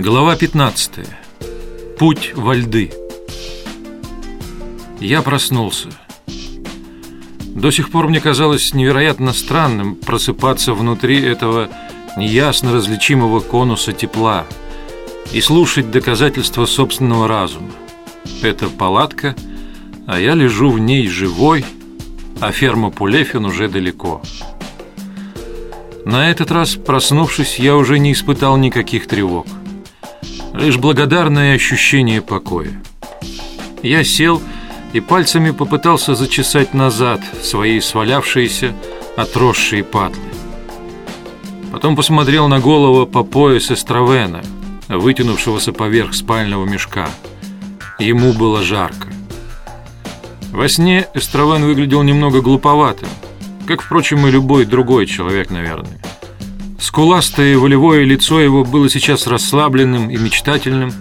Глава 15. Путь во льды. Я проснулся. До сих пор мне казалось невероятно странным просыпаться внутри этого неясно различимого конуса тепла и слушать доказательства собственного разума. Это палатка, а я лежу в ней живой, а ферма Пулефин уже далеко. На этот раз, проснувшись, я уже не испытал никаких тревог лишь благодарное ощущение покоя. Я сел и пальцами попытался зачесать назад свои свалявшиеся, отросшие патлы. Потом посмотрел на голову по пояс Эстравена, вытянувшегося поверх спального мешка. Ему было жарко. Во сне Эстравен выглядел немного глуповатым, как, впрочем, и любой другой человек, наверное. Скуластое волевое лицо его было сейчас расслабленным и мечтательным.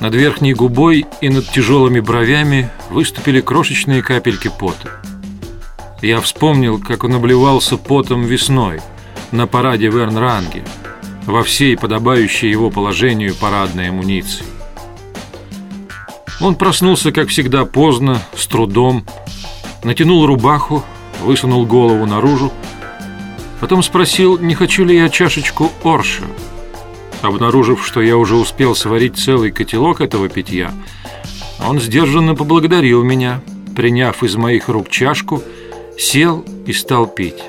Над верхней губой и над тяжелыми бровями выступили крошечные капельки пота. Я вспомнил, как он обливался потом весной на параде в Эрнранге во всей подобающей его положению парадной амуниции. Он проснулся, как всегда, поздно, с трудом, натянул рубаху, высунул голову наружу Потом спросил, не хочу ли я чашечку орша. Обнаружив, что я уже успел сварить целый котелок этого питья, он сдержанно поблагодарил меня, приняв из моих рук чашку, сел и стал пить.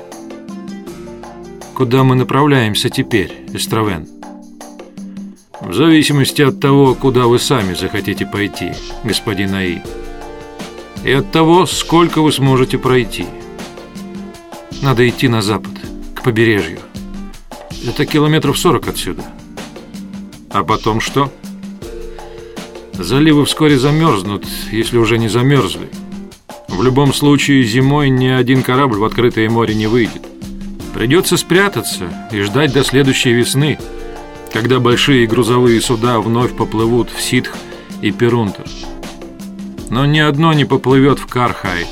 «Куда мы направляемся теперь, Эстравен?» «В зависимости от того, куда вы сами захотите пойти, господин Аи, и от того, сколько вы сможете пройти. Надо идти на запад побережью. Это километров 40 отсюда. А потом что? Заливы вскоре замерзнут, если уже не замерзли. В любом случае, зимой ни один корабль в открытое море не выйдет. Придется спрятаться и ждать до следующей весны, когда большие грузовые суда вновь поплывут в Ситх и Перунтер. Но ни одно не поплывет в Кархайт,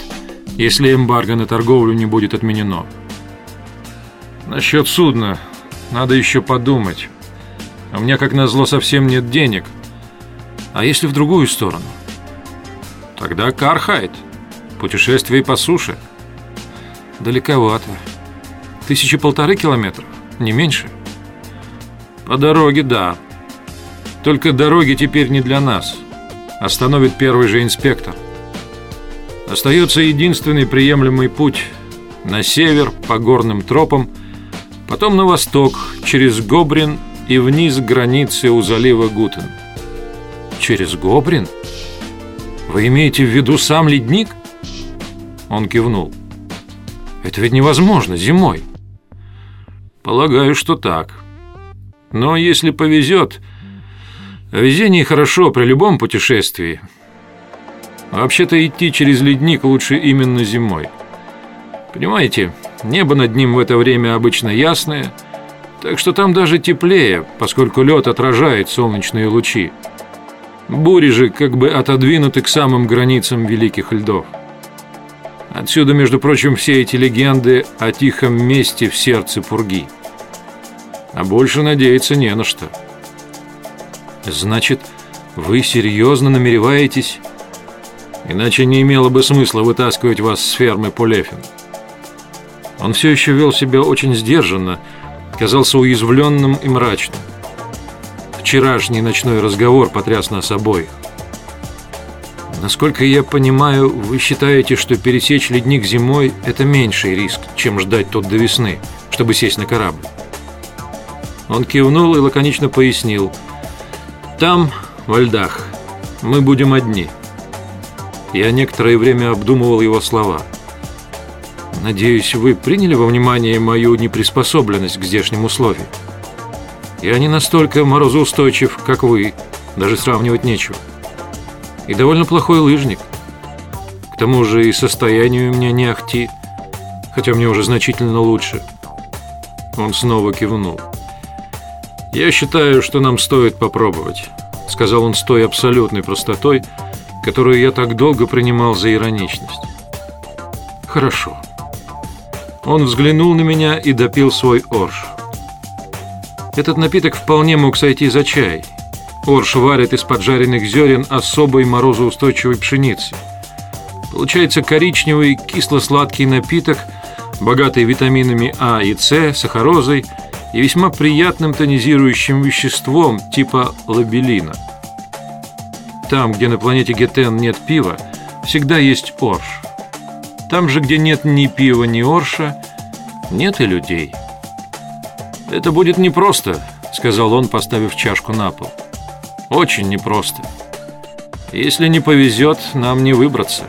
если эмбарго на торговлю не будет отменено. Насчет судна надо еще подумать. У меня, как назло, совсем нет денег. А если в другую сторону? Тогда Кархайт. Путешествие по суше. Далековато. Тысячи полторы километров, не меньше. По дороге, да. Только дороги теперь не для нас. Остановит первый же инспектор. Остается единственный приемлемый путь на север по горным тропам – потом на восток, через Гобрин и вниз к границе у залива Гутен. Через Гобрин? Вы имеете в виду сам ледник? Он кивнул. Это ведь невозможно зимой. Полагаю, что так. Но если повезет, везение хорошо при любом путешествии. Вообще-то идти через ледник лучше именно зимой. Понимаете, небо над ним в это время обычно ясное, так что там даже теплее, поскольку лед отражает солнечные лучи. Бури же как бы отодвинуты к самым границам великих льдов. Отсюда, между прочим, все эти легенды о тихом месте в сердце Пурги. А больше надеяться не на что. Значит, вы серьезно намереваетесь? Иначе не имело бы смысла вытаскивать вас с фермы Полефин. Он все еще вел себя очень сдержанно, казался уязвленным и мрачным. Вчерашний ночной разговор потряс нас обоих. Насколько я понимаю, вы считаете, что пересечь ледник зимой – это меньший риск, чем ждать тот до весны, чтобы сесть на корабль. Он кивнул и лаконично пояснил. «Там, во льдах, мы будем одни». Я некоторое время обдумывал его слова – Надеюсь, вы приняли во внимание мою неприспособленность к здешним условиям. Я не настолько морозоустойчив, как вы, даже сравнивать нечего. И довольно плохой лыжник. К тому же и состояние у меня не ахти, хотя мне уже значительно лучше. Он снова кивнул. «Я считаю, что нам стоит попробовать», — сказал он с той абсолютной простотой, которую я так долго принимал за ироничность. «Хорошо». Он взглянул на меня и допил свой орш. Этот напиток вполне мог сойти за чай. Орш варят из поджаренных зерен особой морозоустойчивой пшеницы. Получается коричневый кисло-сладкий напиток, богатый витаминами А и С, сахарозой и весьма приятным тонизирующим веществом типа лабелина. Там, где на планете Гетен нет пива, всегда есть орш. Там же, где нет ни пива, ни орша, нет и людей. «Это будет непросто», — сказал он, поставив чашку на пол. «Очень непросто. Если не повезет, нам не выбраться.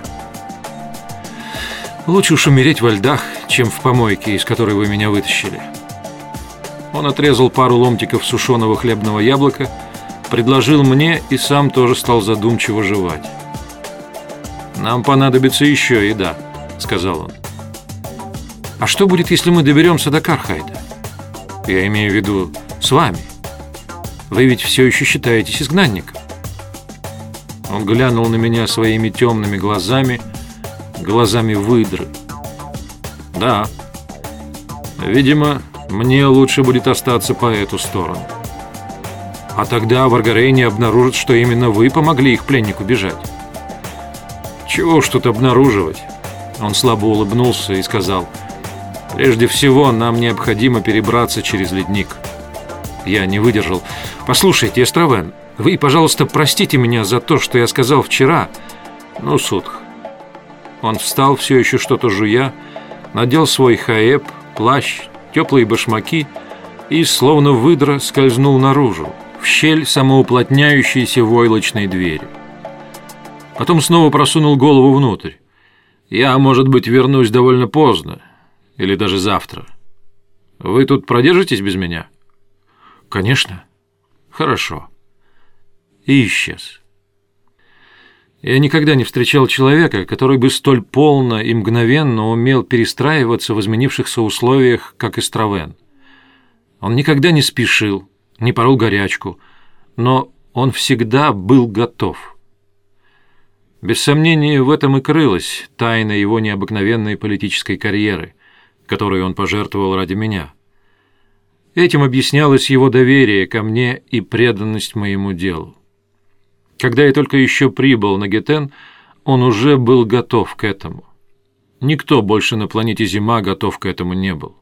Лучше уж умереть во льдах, чем в помойке, из которой вы меня вытащили». Он отрезал пару ломтиков сушеного хлебного яблока, предложил мне и сам тоже стал задумчиво жевать. «Нам понадобится еще еда», — сказал он. «А что будет, если мы доберемся до Кархайда?» Я имею в виду с вами. Вы ведь все еще считаетесь изгнанником. Он глянул на меня своими темными глазами, глазами выдры. Да. Видимо, мне лучше будет остаться по эту сторону. А тогда Варгарейне обнаружат, что именно вы помогли их пленнику бежать. Чего уж тут обнаруживать? Он слабо улыбнулся и сказал – Прежде всего, нам необходимо перебраться через ледник. Я не выдержал. Послушайте, Эстравен, вы, пожалуйста, простите меня за то, что я сказал вчера. Ну, Судх. Он встал, все еще что-то жуя, надел свой хаэб, плащ, теплые башмаки и, словно выдра, скользнул наружу, в щель самоуплотняющейся войлочной двери. Потом снова просунул голову внутрь. Я, может быть, вернусь довольно поздно. Или даже завтра. Вы тут продержитесь без меня? Конечно. Хорошо. И исчез. Я никогда не встречал человека, который бы столь полно и мгновенно умел перестраиваться в изменившихся условиях, как Истравен. Он никогда не спешил, не порол горячку, но он всегда был готов. Без сомнения, в этом и крылась тайна его необыкновенной политической карьеры – которую он пожертвовал ради меня. Этим объяснялось его доверие ко мне и преданность моему делу. Когда я только еще прибыл на Гетен, он уже был готов к этому. Никто больше на планете Зима готов к этому не был.